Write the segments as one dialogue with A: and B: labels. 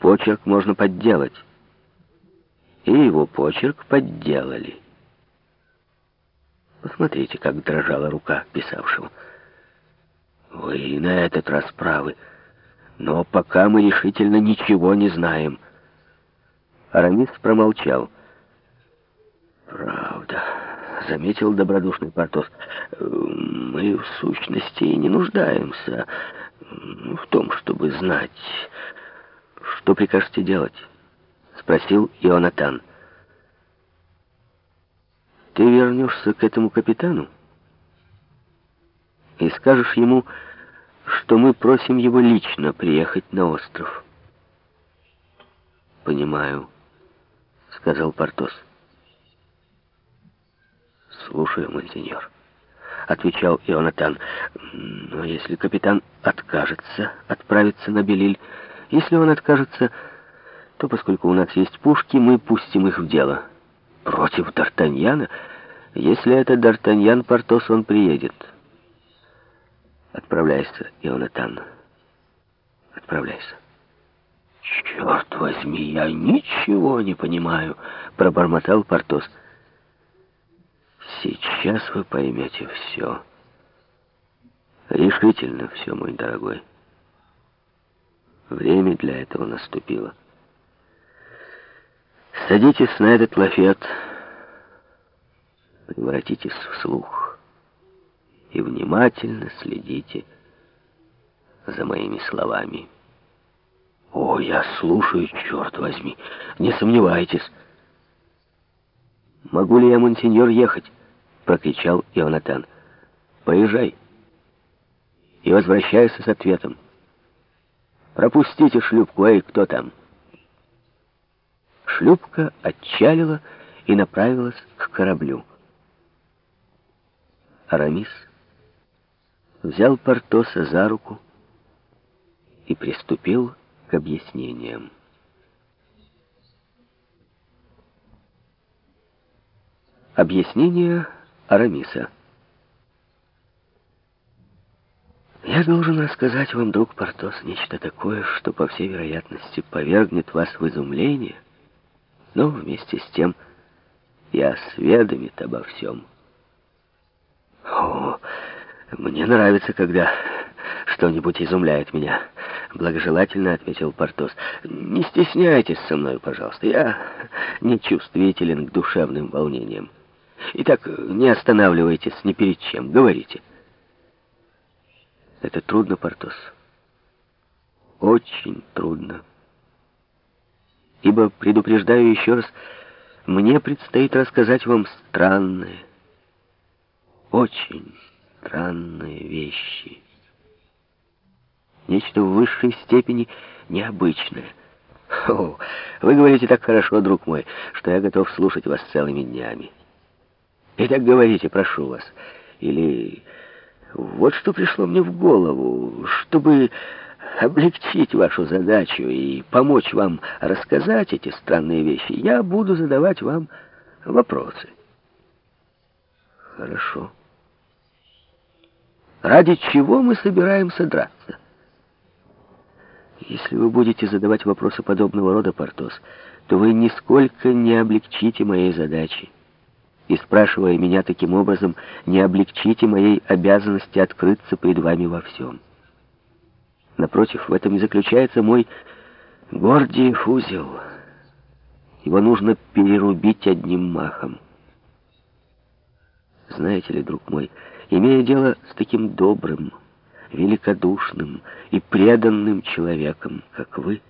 A: почерк можно подделать. И его почерк подделали. Посмотрите, как дрожала рука писавшего. Вы на этот раз правы. Но пока мы решительно ничего не знаем. Арамис промолчал. «Правда», — заметил добродушный Портос. «Мы, в сущности, и не нуждаемся в том, чтобы знать, что прикажете делать», — спросил Ионатан. «Ты вернешься к этому капитану и скажешь ему, что мы просим его лично приехать на остров». «Понимаю», — сказал Портос. «Слушаю, монсеньор», — отвечал Ионатан. «Но если капитан откажется отправиться на Белиль, если он откажется, то, поскольку у нас есть пушки, мы пустим их в дело. Против Д'Артаньяна? Если это Д'Артаньян, Портос, он приедет». «Отправляйся, Ионатан. Отправляйся». «Черт возьми, я ничего не понимаю», — пробормотал Портос. «Сейчас вы поймете все. Решительно все, мой дорогой. Время для этого наступило. Садитесь на этот лафет, превратитесь в слух и внимательно следите за моими словами». «О, я слушаю, черт возьми! Не сомневайтесь!» «Могу ли я, монсеньор, ехать?» — прокричал Ионатан. «Поезжай и возвращайся с ответом. Пропустите шлюпку, эй, кто там?» Шлюпка отчалила и направилась к кораблю. Арамис взял Портоса за руку и приступил к объяснениям. Объяснение Арамиса. Я должен рассказать вам, друг Портос, нечто такое, что, по всей вероятности, повергнет вас в изумление, но вместе с тем и осведомит обо всем. О, мне нравится, когда что-нибудь изумляет меня. Благожелательно ответил Портос. Не стесняйтесь со мной, пожалуйста. Я не чувствителен к душевным волнениям. Итак, не останавливайтесь ни перед чем. Говорите. Это трудно, Портос. Очень трудно. Ибо, предупреждаю еще раз, мне предстоит рассказать вам странные, очень странные вещи нечто в высшей степени необычное. О, вы говорите так хорошо, друг мой, что я готов слушать вас целыми днями. Итак, говорите, прошу вас. Или вот что пришло мне в голову, чтобы облегчить вашу задачу и помочь вам рассказать эти странные вещи, я буду задавать вам вопросы. Хорошо. Ради чего мы собираемся драться? Если вы будете задавать вопросы подобного рода, Портос, то вы нисколько не облегчите моей задачи. И спрашивая меня таким образом, не облегчите моей обязанности открыться пред вами во всем. Напротив, в этом и заключается мой Гордиев узел. Его нужно перерубить одним махом. Знаете ли, друг мой, имея дело с таким добрым, великодушным и преданным человеком, как вы,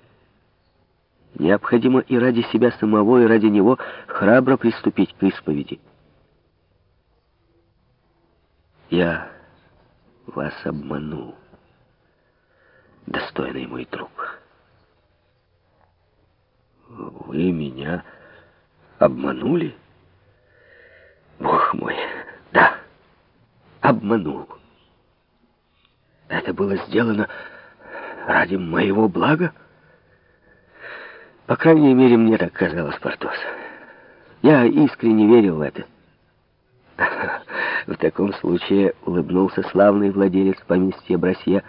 A: необходимо и ради себя самого, и ради него храбро приступить к исповеди. Я вас обманул, достойный мой друг. Вы меня обманули? Бог мой, да, обманул. Это было сделано ради моего блага? По крайней мере, мне так казалось, Портос. Я искренне верил в это. В таком случае улыбнулся славный владелец поместья Брасье,